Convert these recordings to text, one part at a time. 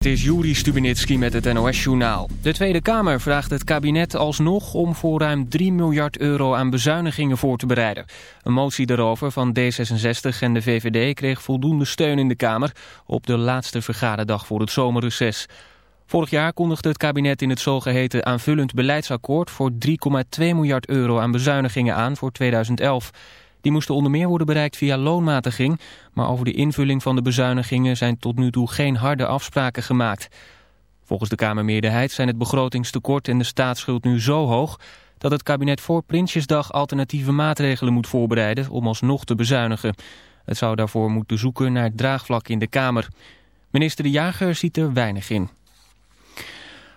Het is Juri Stubenitski met het NOS-journaal. De Tweede Kamer vraagt het kabinet alsnog om voor ruim 3 miljard euro aan bezuinigingen voor te bereiden. Een motie daarover van D66 en de VVD kreeg voldoende steun in de Kamer op de laatste vergaderdag voor het zomerreces. Vorig jaar kondigde het kabinet in het zogeheten aanvullend beleidsakkoord voor 3,2 miljard euro aan bezuinigingen aan voor 2011. Die moesten onder meer worden bereikt via loonmatiging, maar over de invulling van de bezuinigingen zijn tot nu toe geen harde afspraken gemaakt. Volgens de Kamermeerderheid zijn het begrotingstekort en de staatsschuld nu zo hoog dat het kabinet voor Prinsjesdag alternatieve maatregelen moet voorbereiden om alsnog te bezuinigen. Het zou daarvoor moeten zoeken naar draagvlak in de Kamer. Minister De Jager ziet er weinig in.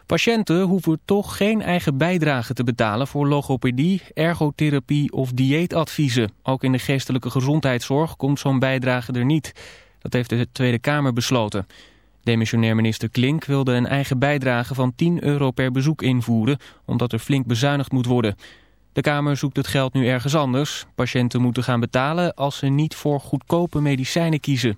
Patiënten hoeven toch geen eigen bijdrage te betalen voor logopedie, ergotherapie of dieetadviezen. Ook in de geestelijke gezondheidszorg komt zo'n bijdrage er niet. Dat heeft de Tweede Kamer besloten. Demissionair minister Klink wilde een eigen bijdrage van 10 euro per bezoek invoeren, omdat er flink bezuinigd moet worden. De Kamer zoekt het geld nu ergens anders. Patiënten moeten gaan betalen als ze niet voor goedkope medicijnen kiezen.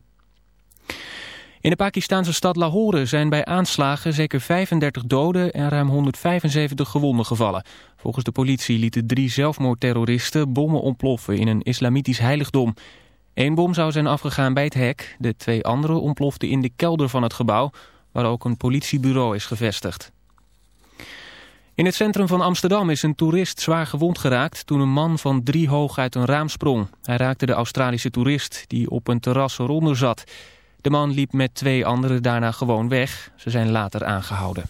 In de Pakistanse stad Lahore zijn bij aanslagen zeker 35 doden en ruim 175 gewonden gevallen. Volgens de politie lieten drie zelfmoordterroristen bommen ontploffen in een islamitisch heiligdom. Eén bom zou zijn afgegaan bij het hek, de twee andere ontploften in de kelder van het gebouw, waar ook een politiebureau is gevestigd. In het centrum van Amsterdam is een toerist zwaar gewond geraakt toen een man van drie hoog uit een raam sprong. Hij raakte de Australische toerist die op een terras eronder zat. De man liep met twee anderen daarna gewoon weg. Ze zijn later aangehouden.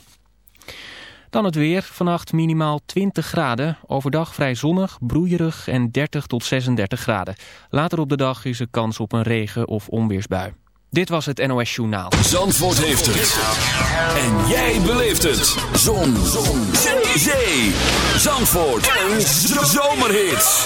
Dan het weer. Vannacht minimaal 20 graden. Overdag vrij zonnig, broeierig en 30 tot 36 graden. Later op de dag is er kans op een regen- of onweersbui. Dit was het NOS Journaal. Zandvoort heeft het. En jij beleeft het. Zon. Zon. Zee. Zandvoort. Een zomerhit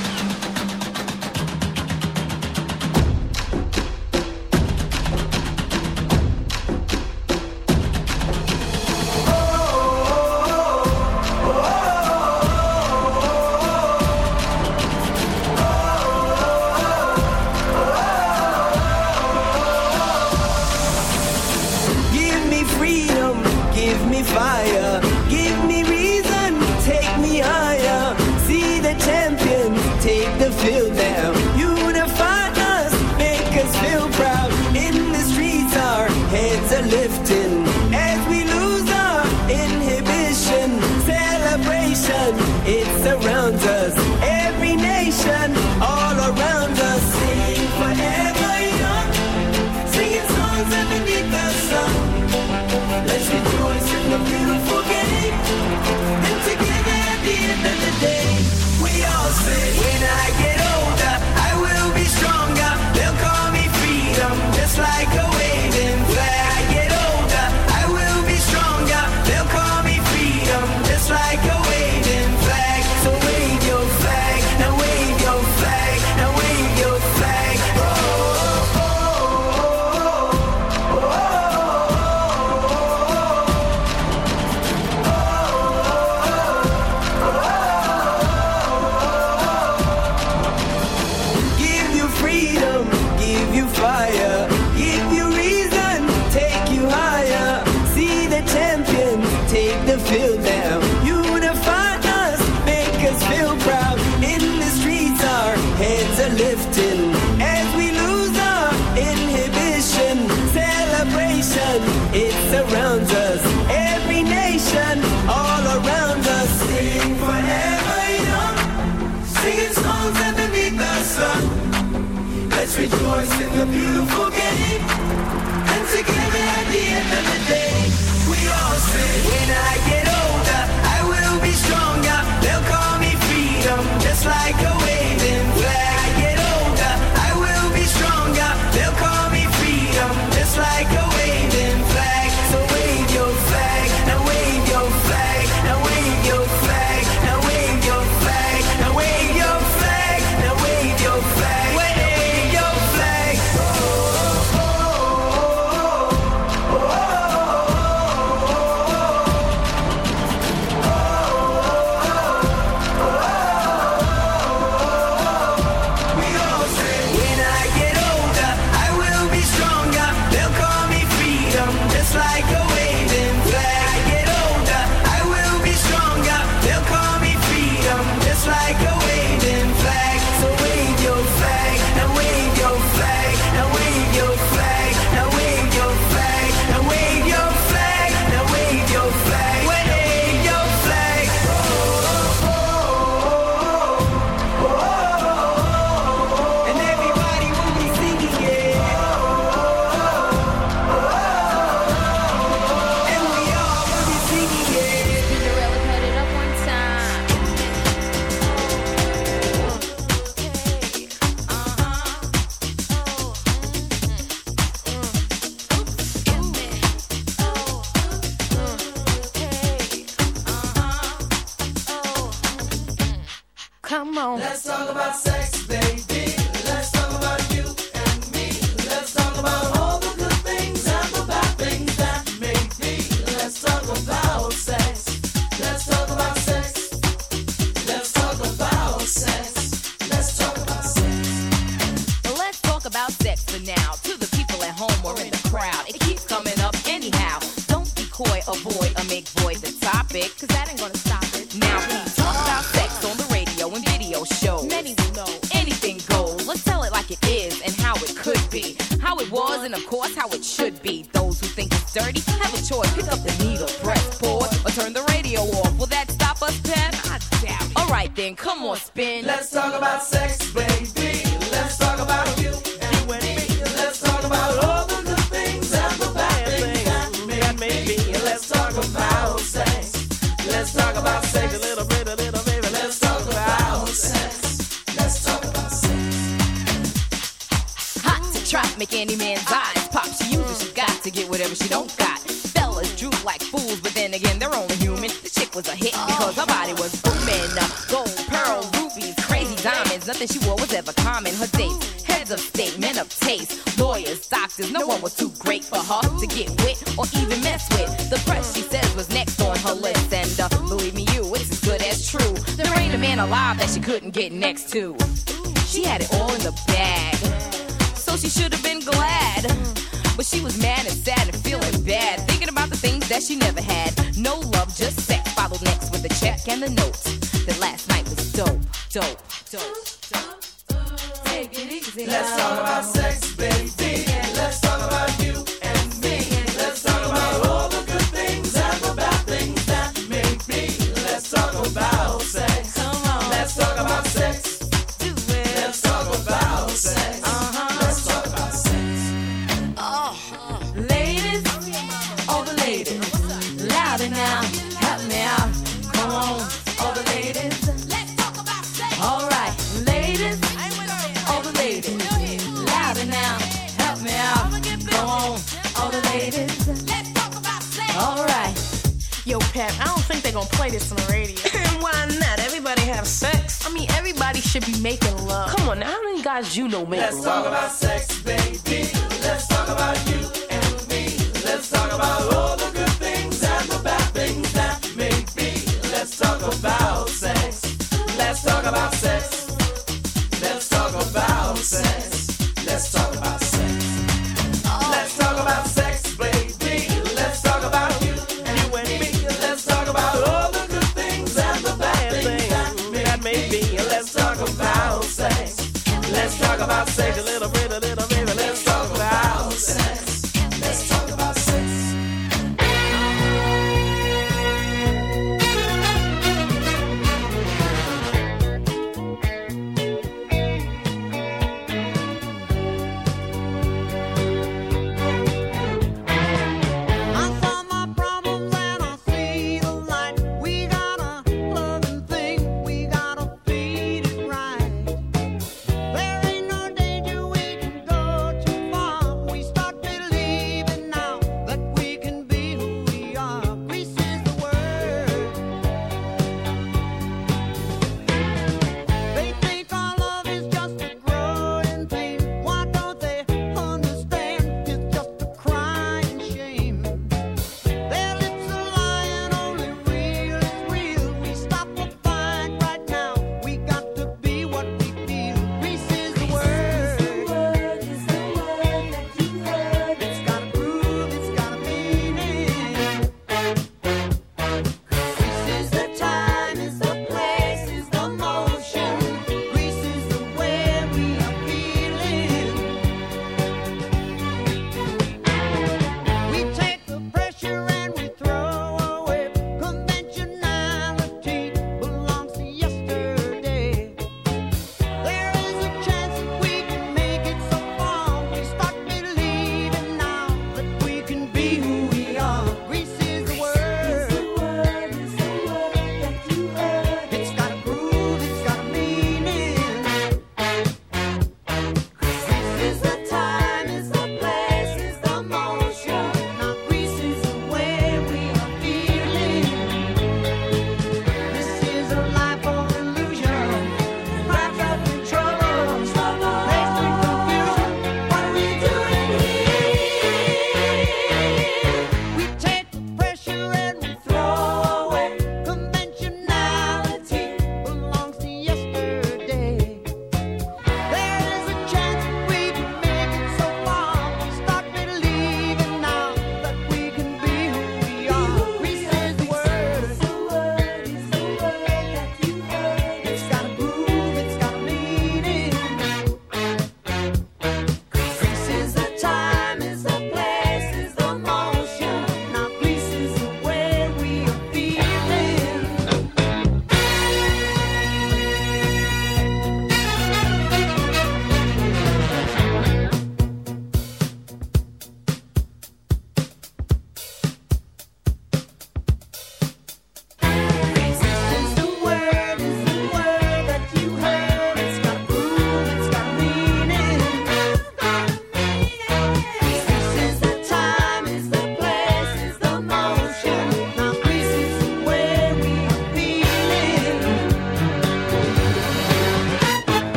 beautiful that she never had. No love, just sex. Followed next with a check and a note. That last night was dope, dope, dope, dope. Take it easy. Let's talk about sex. you know make Let's love.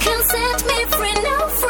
can set me free now. Free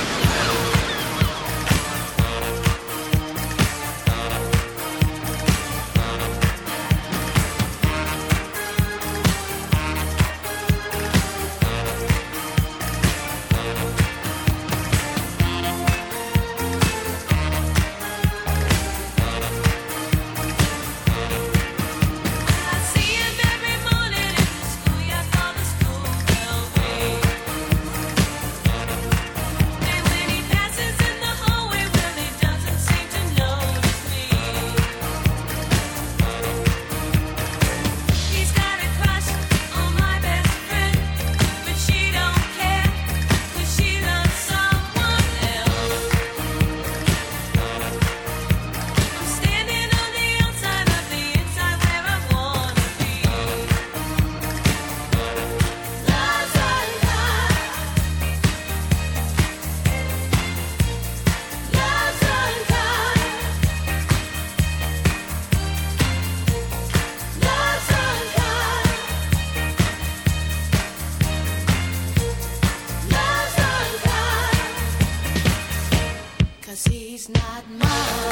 cause he's not mine.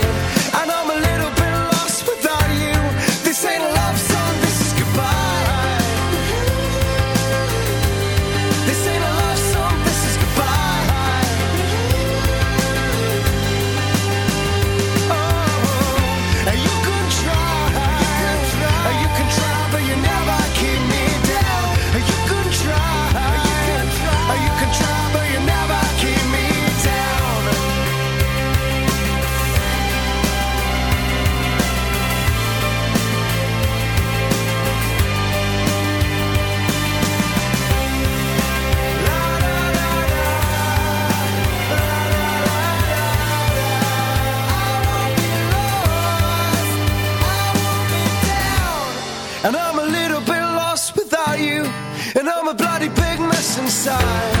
inside.